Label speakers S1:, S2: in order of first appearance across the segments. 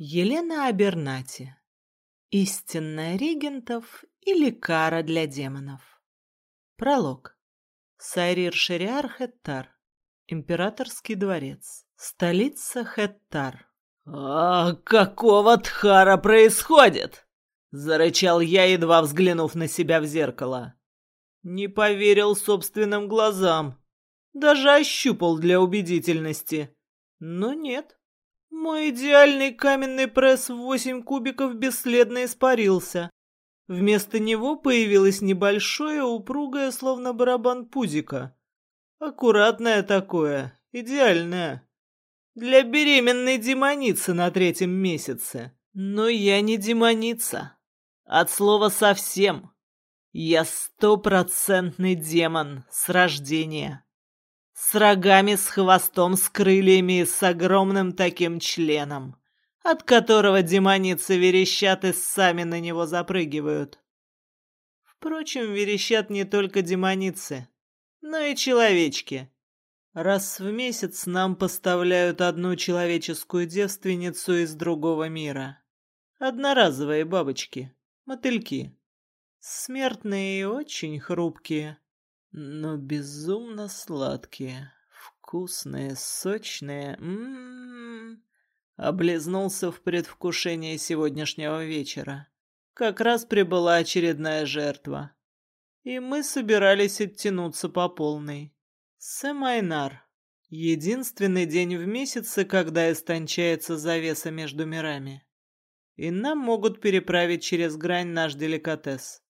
S1: Елена Абернати. Истинная регентов или кара для демонов. Пролог. Сайрир Шериар Хеттар. Императорский дворец. Столица Хеттар.
S2: «А какого тхара происходит?» — зарычал я, едва взглянув на себя в зеркало. Не поверил собственным глазам. Даже ощупал для убедительности. Но нет. Мой идеальный каменный пресс в восемь кубиков бесследно испарился. Вместо него появилось небольшое, упругое, словно барабан пузика. Аккуратное такое, идеальное. Для беременной демоницы на третьем месяце. Но я не демоница. От слова совсем. Я стопроцентный демон с рождения с рогами, с хвостом, с крыльями и с огромным таким членом, от которого демоницы верещат и сами на него запрыгивают. Впрочем, верещат не только демоницы, но и человечки. Раз в месяц нам поставляют одну человеческую девственницу из другого мира. Одноразовые бабочки, мотыльки. Смертные и очень хрупкие но безумно сладкие, вкусные, сочные. М-м-м. Облизнулся в предвкушении сегодняшнего вечера. Как раз прибыла очередная жертва. И мы собирались оттянуться по полной. Сэмайнар. Единственный день в месяце, когда истончается завеса между мирами. И нам могут переправить через грань наш деликатес.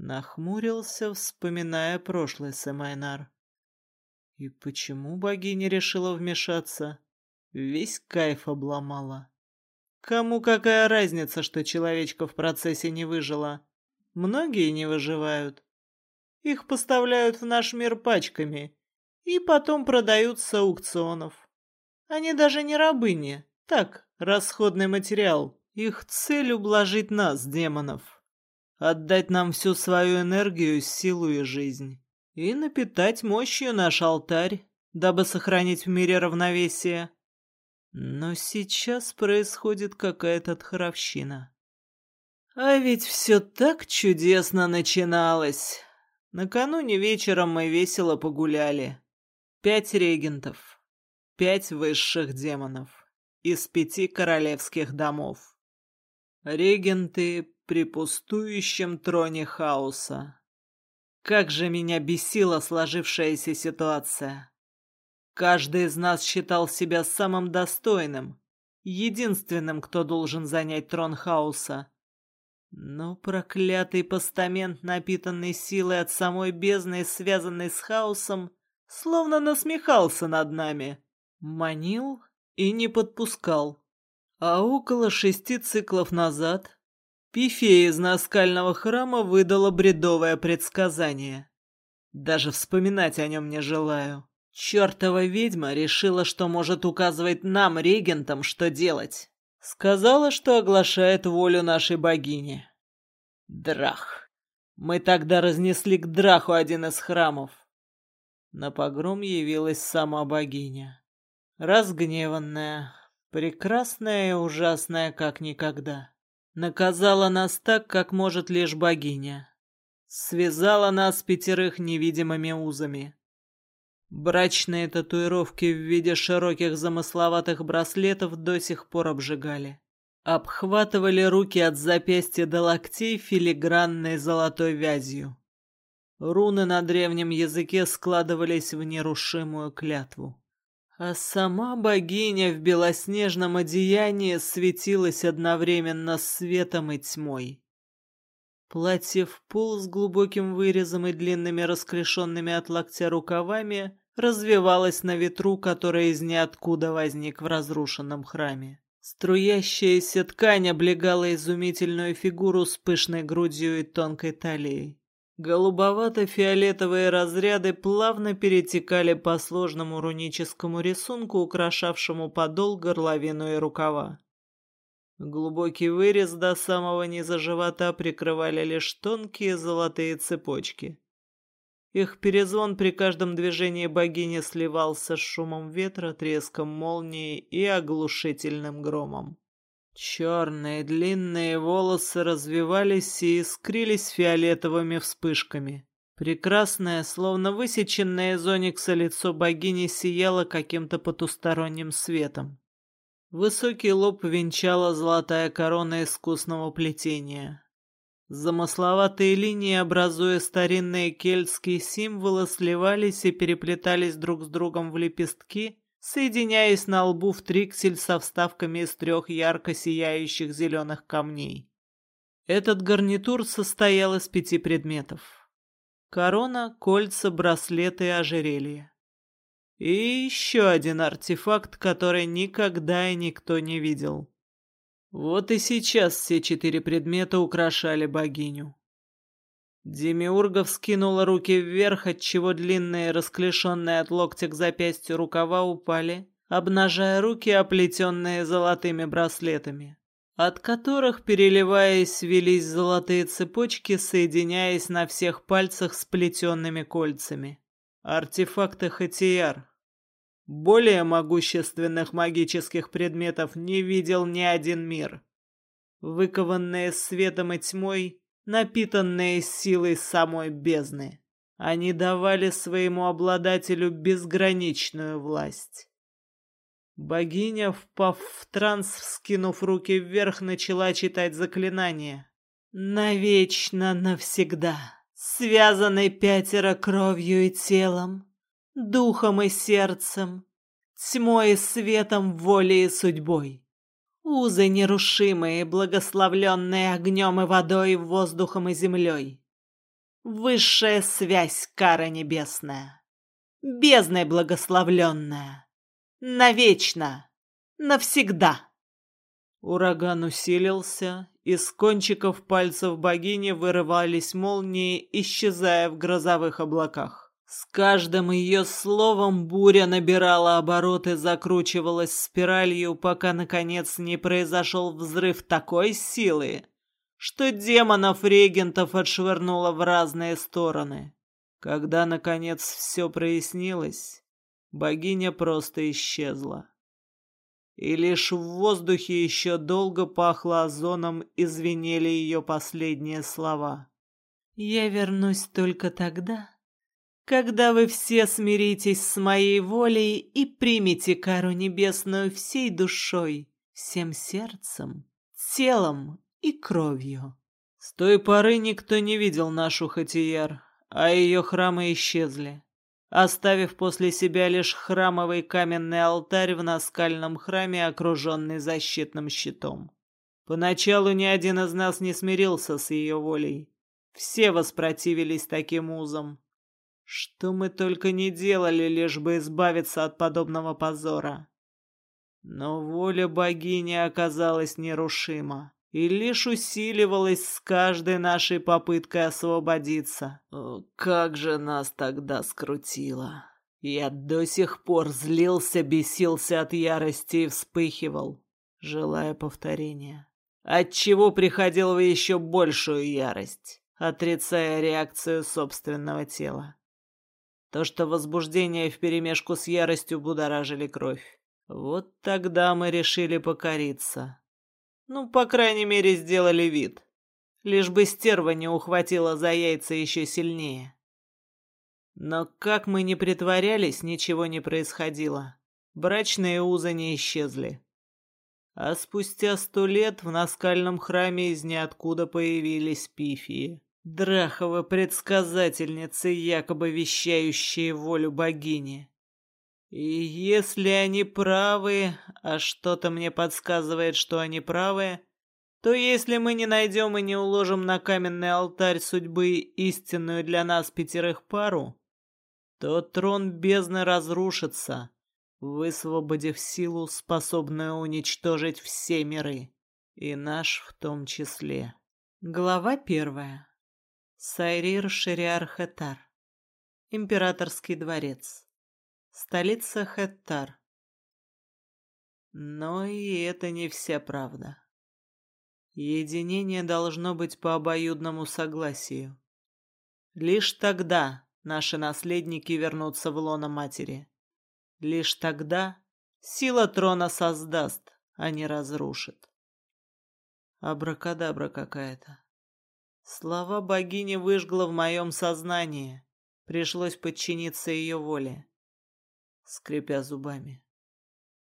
S2: Нахмурился, вспоминая прошлый Сэмайнар. И почему богиня решила вмешаться? Весь кайф обломала. Кому какая разница, что человечка в процессе не выжила? Многие не выживают. Их поставляют в наш мир пачками и потом продают с аукционов. Они даже не рабыни, так, расходный материал. Их цель ублажить нас, демонов отдать нам всю свою энергию, силу и жизнь, и напитать мощью наш алтарь, дабы сохранить в мире равновесие. Но сейчас происходит какая-то тхаровщина. А ведь все так чудесно начиналось. Накануне вечером мы весело погуляли. Пять регентов, пять высших демонов из пяти королевских домов. Регенты при пустующем троне хаоса. Как же меня бесила сложившаяся ситуация. Каждый из нас считал себя самым достойным, единственным, кто должен занять трон хаоса. Но проклятый постамент, напитанный силой от самой бездны, связанный с хаосом, словно насмехался над нами, манил и не подпускал. А около шести циклов назад Пифея из наскального храма выдала бредовое предсказание. Даже вспоминать о нем не желаю. Чертова ведьма решила, что может указывать нам, регентам, что делать. Сказала, что оглашает волю нашей богини. Драх. Мы тогда разнесли к Драху один из храмов. На погром явилась сама богиня. Разгневанная, прекрасная и ужасная, как никогда. Наказала нас так, как может лишь богиня. Связала нас пятерых невидимыми узами. Брачные татуировки в виде широких замысловатых браслетов до сих пор обжигали. Обхватывали руки от запястья до локтей филигранной золотой вязью. Руны на древнем языке складывались в нерушимую клятву. А сама богиня в белоснежном одеянии светилась одновременно светом и тьмой. Платье в пол с глубоким вырезом и длинными расклешенными от локтя рукавами развивалось на ветру, который из ниоткуда возник в разрушенном храме. Струящаяся ткань облегала изумительную фигуру с пышной грудью и тонкой талией. Голубовато-фиолетовые разряды плавно перетекали по сложному руническому рисунку, украшавшему подол, горловину и рукава. Глубокий вырез до самого низа живота прикрывали лишь тонкие золотые цепочки. Их перезвон при каждом движении богини сливался с шумом ветра, треском молнии и оглушительным громом. Черные длинные волосы развивались и искрились фиолетовыми вспышками. Прекрасное, словно высеченное из оникса лицо богини сияло каким-то потусторонним светом. Высокий лоб венчала золотая корона искусного плетения. Замысловатые линии, образуя старинные кельтские символы, сливались и переплетались друг с другом в лепестки, соединяясь на лбу в триксель со вставками из трех ярко сияющих зеленых камней. Этот гарнитур состоял из пяти предметов. Корона, кольца, браслеты и ожерелье. И еще один артефакт, который никогда и никто не видел. Вот и сейчас все четыре предмета украшали богиню. Демиурга вскинула руки вверх, отчего длинные, расклешенные от локтя к запястью рукава упали, обнажая руки, оплетенные золотыми браслетами, от которых, переливаясь, велись золотые цепочки, соединяясь на всех пальцах сплетенными кольцами. Артефакты Хатияр. Более могущественных магических предметов не видел ни один мир. Выкованные светом и тьмой, напитанные силой самой бездны, они давали своему обладателю безграничную власть. Богиня, впав в транс, вскинув руки вверх, начала читать заклинание. «Навечно, навсегда, связаны пятеро кровью и телом, духом и сердцем, тьмой и светом, волей и судьбой. Узы нерушимые, благословленные огнем и водой, воздухом и землей. Высшая связь кара небесная, бездной благословленная, навечно, навсегда. Ураган усилился, из кончиков пальцев богини вырывались молнии, исчезая в грозовых облаках. С каждым ее словом буря набирала обороты, закручивалась спиралью, пока, наконец, не произошел взрыв такой силы, что демонов-регентов отшвырнуло в разные стороны. Когда, наконец, все прояснилось, богиня просто исчезла. И лишь в воздухе еще долго пахло озоном и звенели ее последние слова. «Я вернусь только тогда, когда вы все смиритесь с моей волей и примете кару небесную всей душой, всем сердцем, телом и кровью. С той поры никто не видел нашу Хатияр, а ее храмы исчезли, оставив после себя лишь храмовый каменный алтарь в наскальном храме, окруженный защитным щитом. Поначалу ни один из нас не смирился с ее волей. Все воспротивились таким узам. Что мы только не делали, лишь бы избавиться от подобного позора. Но воля богини оказалась нерушима и лишь усиливалась с каждой нашей попыткой освободиться. О, как же нас тогда скрутило! Я до сих пор злился, бесился от ярости и вспыхивал, желая повторения. Отчего приходил в еще большую ярость, отрицая реакцию собственного тела. То, что возбуждение вперемешку с яростью будоражили кровь. Вот тогда мы решили покориться. Ну, по крайней мере, сделали вид. Лишь бы стерва не ухватила за яйца еще сильнее. Но как мы не притворялись, ничего не происходило. Брачные узы не исчезли. А спустя сто лет в наскальном храме из ниоткуда появились пифии. Драхова предсказательницы, якобы вещающие волю богини. И если они правы, а что-то мне подсказывает, что они правы, то если мы не найдем и не уложим на каменный алтарь судьбы истинную для нас пятерых пару, то трон бездны разрушится, высвободив силу, способную уничтожить все миры, и наш в том числе. Глава первая. Сайрир Шириар Хетар. Императорский дворец. Столица Хеттар. Но и это не вся правда. Единение должно быть по обоюдному согласию. Лишь тогда наши наследники вернутся в лоно матери. Лишь тогда сила трона создаст, а не разрушит. Абракадабра какая-то. Слова богини выжгло в моем сознании. Пришлось подчиниться ее воле, скрипя зубами.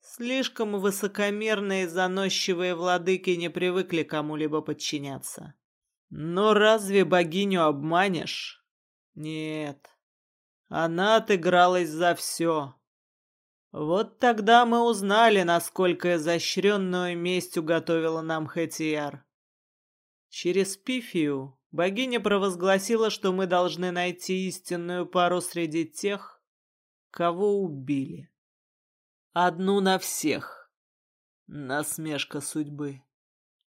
S2: Слишком высокомерные заносчивые владыки не привыкли кому-либо подчиняться. Но разве богиню обманешь? Нет. Она отыгралась за все. Вот тогда мы узнали, насколько изощренную месть уготовила нам Хэтияр. Через Пифию богиня провозгласила, что мы должны найти истинную пару среди тех, кого убили. Одну на всех. Насмешка судьбы.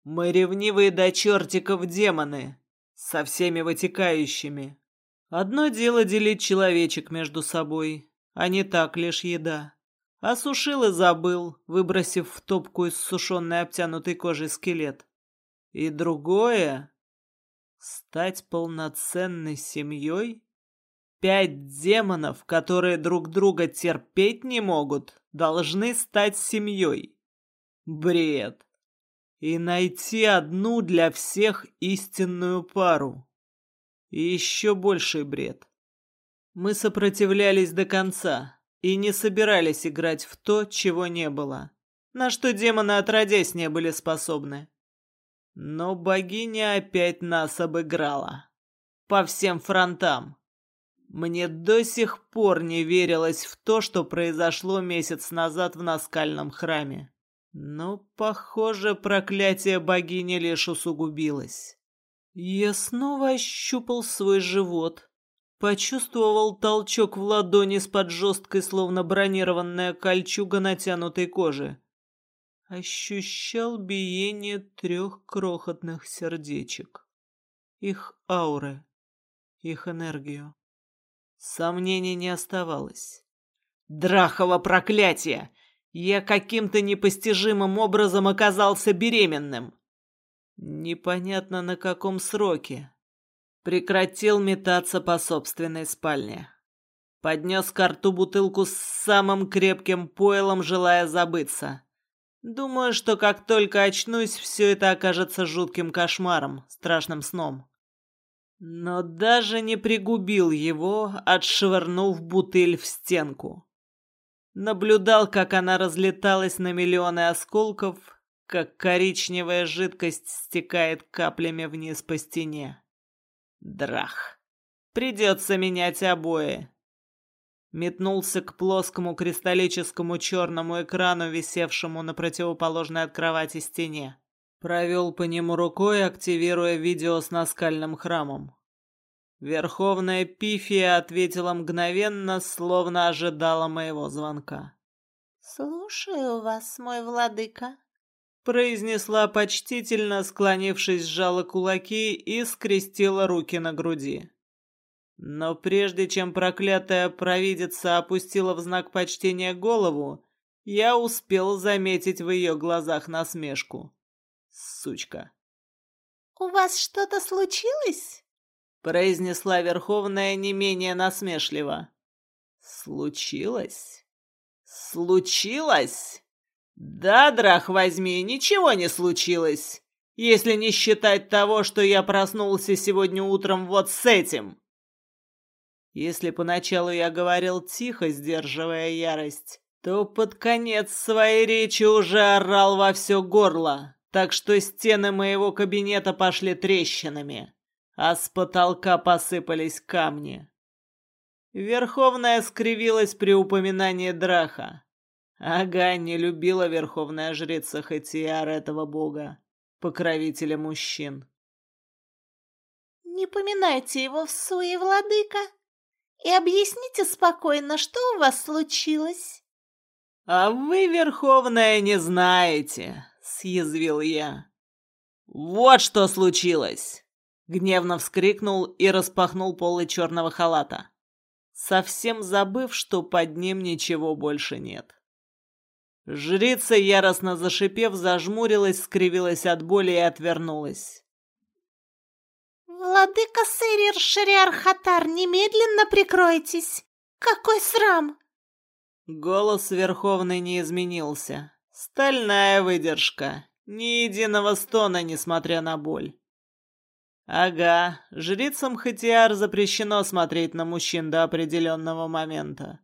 S2: Мы ревнивые до чертиков демоны, со всеми вытекающими. Одно дело делить человечек между собой, а не так лишь еда. Осушил и забыл, выбросив в топку из сушеной обтянутой кожей скелет. И другое — стать полноценной семьей? Пять демонов, которые друг друга терпеть не могут, должны стать семьей. Бред. И найти одну для всех истинную пару. И еще больший бред. Мы сопротивлялись до конца и не собирались играть в то, чего не было, на что демоны отродясь не были способны. Но богиня опять нас обыграла. По всем фронтам. Мне до сих пор не верилось в то, что произошло месяц назад в Наскальном храме. Но, похоже, проклятие богини лишь усугубилось. Я снова ощупал свой живот. Почувствовал толчок в ладони с-под жесткой, словно бронированная кольчуга натянутой кожи. Ощущал биение трех крохотных сердечек. Их ауры, их энергию. Сомнений не оставалось. Драхово проклятие! Я каким-то непостижимым образом оказался беременным. Непонятно на каком сроке. Прекратил метаться по собственной спальне. Поднес к рту бутылку с самым крепким пойлом, желая забыться. Думаю, что как только очнусь, все это окажется жутким кошмаром, страшным сном но даже не пригубил его, отшвырнув бутыль в стенку. Наблюдал, как она разлеталась на миллионы осколков, как коричневая жидкость стекает каплями вниз по стене. Драх. Придется менять обои. Метнулся к плоскому кристаллическому черному экрану, висевшему на противоположной от кровати стене. Провел по нему рукой, активируя видео с наскальным храмом. Верховная Пифия ответила мгновенно, словно ожидала моего звонка.
S3: «Слушаю вас, мой владыка», —
S2: произнесла почтительно, склонившись, сжала кулаки и скрестила руки на груди. Но прежде чем проклятая провидица опустила в знак почтения голову, я успел заметить в ее глазах насмешку сучка.
S3: «У вас что-то случилось?»
S2: произнесла Верховная не менее насмешливо. «Случилось? Случилось? Да, драх возьми, ничего не случилось, если не считать того, что я проснулся сегодня утром вот с этим». Если поначалу я говорил тихо, сдерживая ярость, то под конец своей речи уже орал во все горло так что стены моего кабинета пошли трещинами, а с потолка посыпались камни. Верховная скривилась при упоминании Драха. Ага, не любила верховная жрица Хатиар этого бога, покровителя мужчин.
S3: «Не поминайте его в суе, владыка, и объясните спокойно, что у вас случилось».
S2: «А вы, Верховная, не знаете съязвил я. «Вот что случилось!» Гневно вскрикнул и распахнул полы черного халата, совсем забыв, что под ним ничего больше нет. Жрица, яростно зашипев, зажмурилась, скривилась от боли и отвернулась.
S3: «Владыка Сэрир Шариар Хатар, немедленно прикройтесь! Какой срам!»
S2: Голос Верховный не изменился. Стальная выдержка. Ни единого стона, несмотря на боль. Ага, жрицам Хатиар запрещено смотреть на мужчин до определенного момента.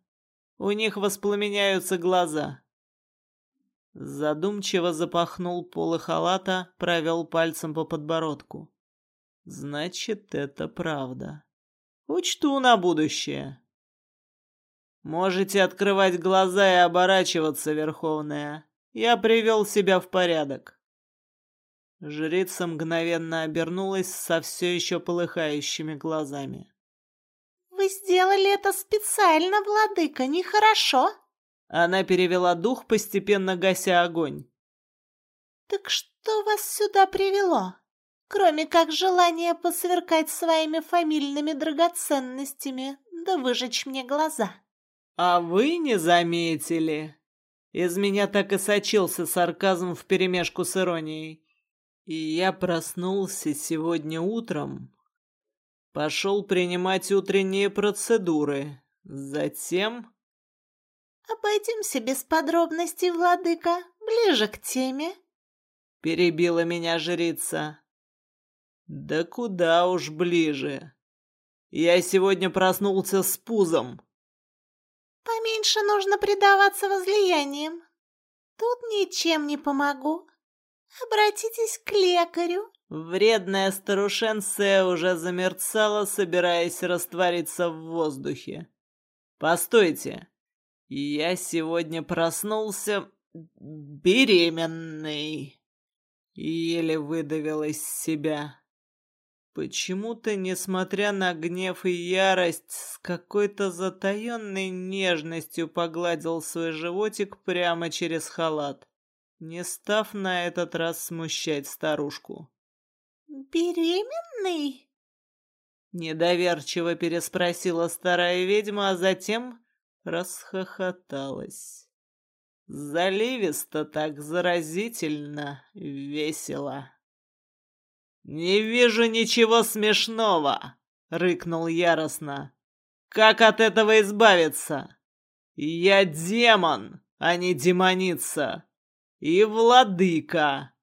S2: У них воспламеняются глаза. Задумчиво запахнул полы халата, провел пальцем по подбородку. Значит, это правда. Учту на будущее. Можете открывать глаза и оборачиваться, Верховная. Я привел себя в порядок. Жрица мгновенно обернулась со все еще полыхающими глазами.
S3: «Вы сделали это специально, владыка, нехорошо?»
S2: Она перевела дух, постепенно гася огонь.
S3: «Так что вас сюда привело? Кроме как желания посверкать своими фамильными драгоценностями, да выжечь мне глаза».
S2: «А вы не заметили?» Из меня так и сочился сарказм вперемешку с иронией. И я проснулся сегодня утром, пошел принимать утренние процедуры. Затем...
S3: «Обойдемся без подробностей, владыка, ближе к теме», —
S2: перебила меня жрица. «Да куда уж ближе. Я сегодня проснулся с пузом».
S3: «Поменьше нужно предаваться возлияниям. Тут ничем не помогу. Обратитесь к лекарю».
S2: Вредная старушенция уже замерцала, собираясь раствориться в воздухе. «Постойте, я сегодня проснулся беременный». Еле выдавил из себя. Почему-то, несмотря на гнев и ярость, с какой-то затаенной нежностью погладил свой животик прямо через халат не став на этот раз смущать старушку.
S3: «Беременный?»
S2: Недоверчиво переспросила старая ведьма, а затем расхохоталась. Заливисто так заразительно весело. «Не вижу ничего смешного!» — рыкнул яростно. «Как от этого избавиться? Я демон, а не демоница!» и владыка,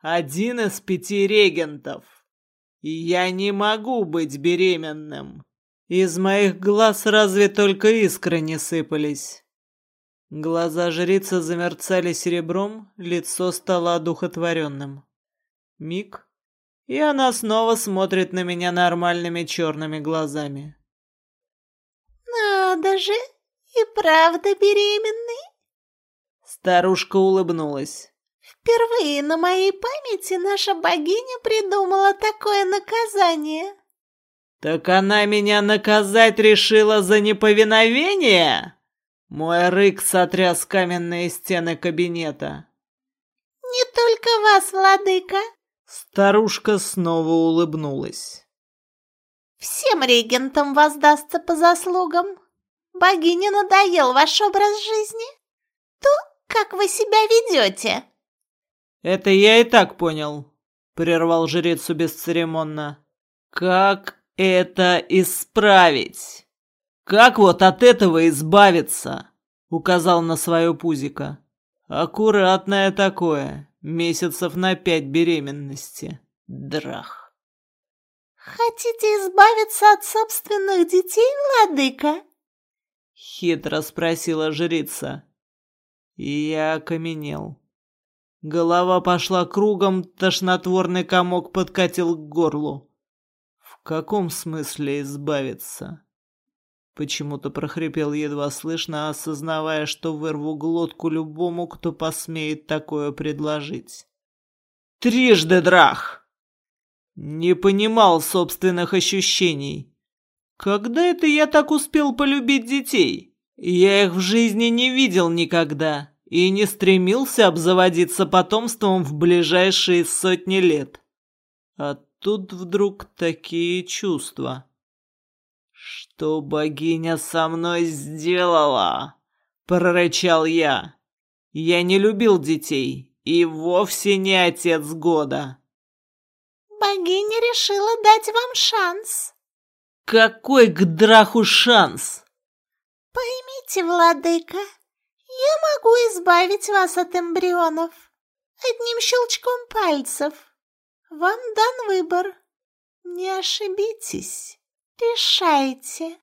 S2: один из пяти регентов. Я не могу быть беременным. Из моих глаз разве только искры не сыпались. Глаза жрицы замерцали серебром, лицо стало одухотворенным. Миг, и она снова смотрит на меня нормальными черными глазами.
S3: «Надо же, и правда беременный?»
S2: Старушка улыбнулась.
S3: «Впервые на моей памяти наша богиня придумала такое наказание».
S2: «Так она меня наказать решила за неповиновение?» Мой рык сотряс каменные стены кабинета.
S3: «Не только вас, владыка!»
S2: Старушка снова улыбнулась.
S3: «Всем регентам воздастся по заслугам. Богине надоел ваш образ жизни. То, как вы себя ведете?»
S2: «Это я и так понял», — прервал жрецу бесцеремонно. «Как это исправить? Как вот от этого избавиться?» — указал на свое пузико. «Аккуратное такое, месяцев на пять беременности. Драх».
S3: «Хотите избавиться от собственных детей, владыка?»
S2: — хитро спросила жрица. Я окаменел. Голова пошла кругом, тошнотворный комок подкатил к горлу. В каком смысле избавиться? Почему-то прохрипел едва слышно, осознавая, что вырву глотку любому, кто посмеет такое предложить. Трижды драх! Не понимал собственных ощущений. Когда это я так успел полюбить детей? Я их в жизни не видел никогда и не стремился обзаводиться потомством в ближайшие сотни лет. А тут вдруг такие чувства. «Что богиня со мной сделала?» — прорычал я. «Я не любил детей и вовсе не отец года».
S3: «Богиня решила дать вам шанс».
S2: «Какой к драху шанс?»
S3: «Поймите, владыка, я могу избавить вас от эмбрионов. одним щелчком пальцев. Вам дан выбор. Не ошибитесь. Решайте.